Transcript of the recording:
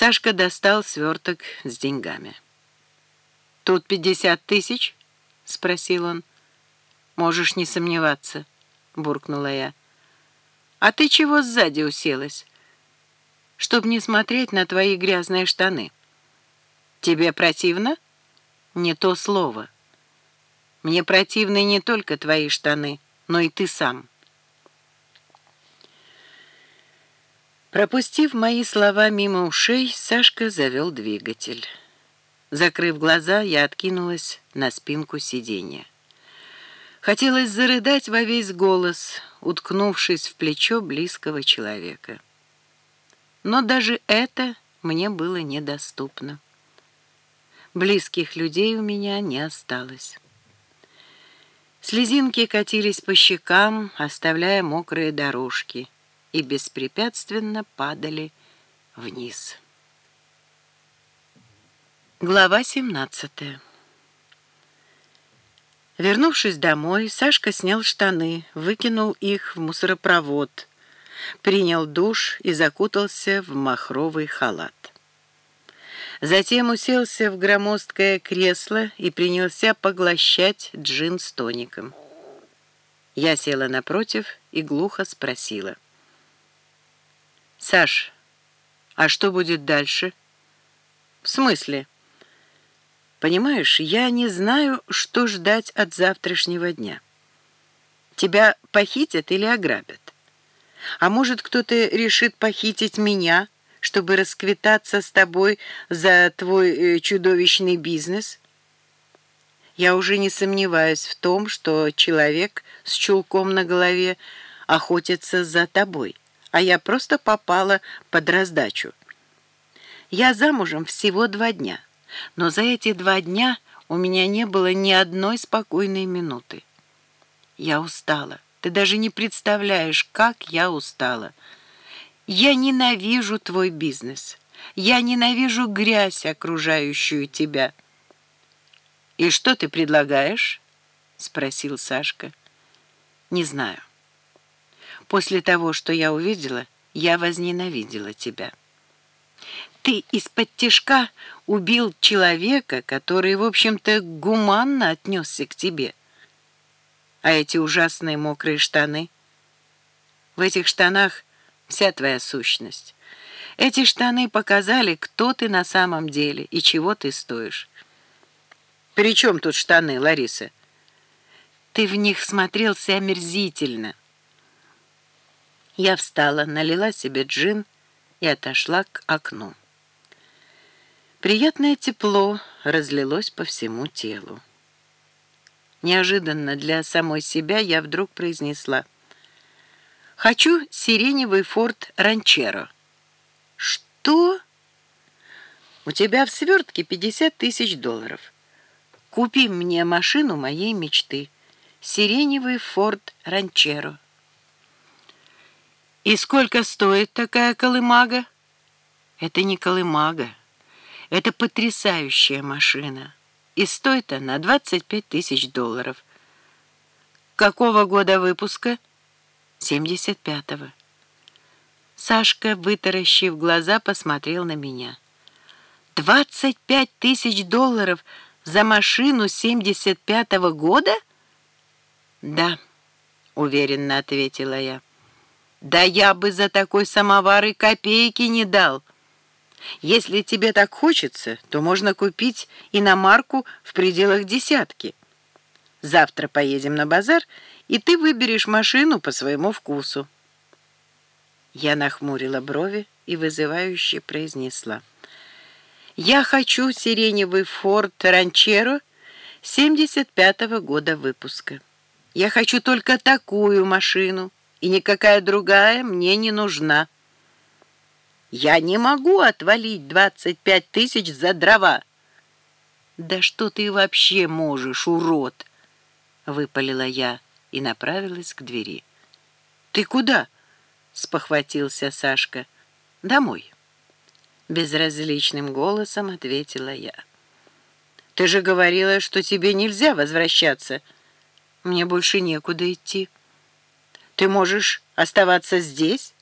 Сашка достал сверток с деньгами. «Тут пятьдесят тысяч?» — спросил он. «Можешь не сомневаться», — буркнула я. «А ты чего сзади уселась?» «Чтоб не смотреть на твои грязные штаны». «Тебе противно?» «Не то слово. Мне противны не только твои штаны, но и ты сам». Пропустив мои слова мимо ушей, Сашка завел двигатель. Закрыв глаза, я откинулась на спинку сиденья. Хотелось зарыдать во весь голос, уткнувшись в плечо близкого человека. Но даже это мне было недоступно. Близких людей у меня не осталось. Слезинки катились по щекам, оставляя мокрые дорожки — и беспрепятственно падали вниз. Глава 17 Вернувшись домой, Сашка снял штаны, выкинул их в мусоропровод, принял душ и закутался в махровый халат. Затем уселся в громоздкое кресло и принялся поглощать джин с тоником. Я села напротив и глухо спросила — «Саш, а что будет дальше?» «В смысле?» «Понимаешь, я не знаю, что ждать от завтрашнего дня. Тебя похитят или ограбят? А может, кто-то решит похитить меня, чтобы расквитаться с тобой за твой э, чудовищный бизнес?» Я уже не сомневаюсь в том, что человек с чулком на голове охотится за тобой а я просто попала под раздачу. Я замужем всего два дня, но за эти два дня у меня не было ни одной спокойной минуты. Я устала. Ты даже не представляешь, как я устала. Я ненавижу твой бизнес. Я ненавижу грязь, окружающую тебя. «И что ты предлагаешь?» — спросил Сашка. «Не знаю. После того, что я увидела, я возненавидела тебя. Ты из-под тишка убил человека, который, в общем-то, гуманно отнесся к тебе. А эти ужасные мокрые штаны? В этих штанах вся твоя сущность. Эти штаны показали, кто ты на самом деле и чего ты стоишь. При чем тут штаны, Лариса? Ты в них смотрелся омерзительно. Я встала, налила себе джин и отошла к окну. Приятное тепло разлилось по всему телу. Неожиданно для самой себя я вдруг произнесла «Хочу сиреневый форт Ранчеро». «Что?» «У тебя в свертке 50 тысяч долларов. Купи мне машину моей мечты. Сиреневый форт Ранчеро». «И сколько стоит такая колымага?» «Это не колымага. Это потрясающая машина. И стоит она 25 тысяч долларов». «Какого года выпуска?» «75-го». Сашка, вытаращив глаза, посмотрел на меня. «Двадцать пять тысяч долларов за машину 75-го года?» «Да», — уверенно ответила я. Да я бы за такой самовар и копейки не дал. Если тебе так хочется, то можно купить иномарку в пределах десятки. Завтра поедем на базар, и ты выберешь машину по своему вкусу. Я нахмурила брови и вызывающе произнесла. «Я хочу сиреневый форт Ранчеро 75-го года выпуска. Я хочу только такую машину» и никакая другая мне не нужна. Я не могу отвалить двадцать пять тысяч за дрова. Да что ты вообще можешь, урод? Выпалила я и направилась к двери. Ты куда? Спохватился Сашка. Домой. Безразличным голосом ответила я. Ты же говорила, что тебе нельзя возвращаться. Мне больше некуда идти. Ты можешь оставаться здесь?»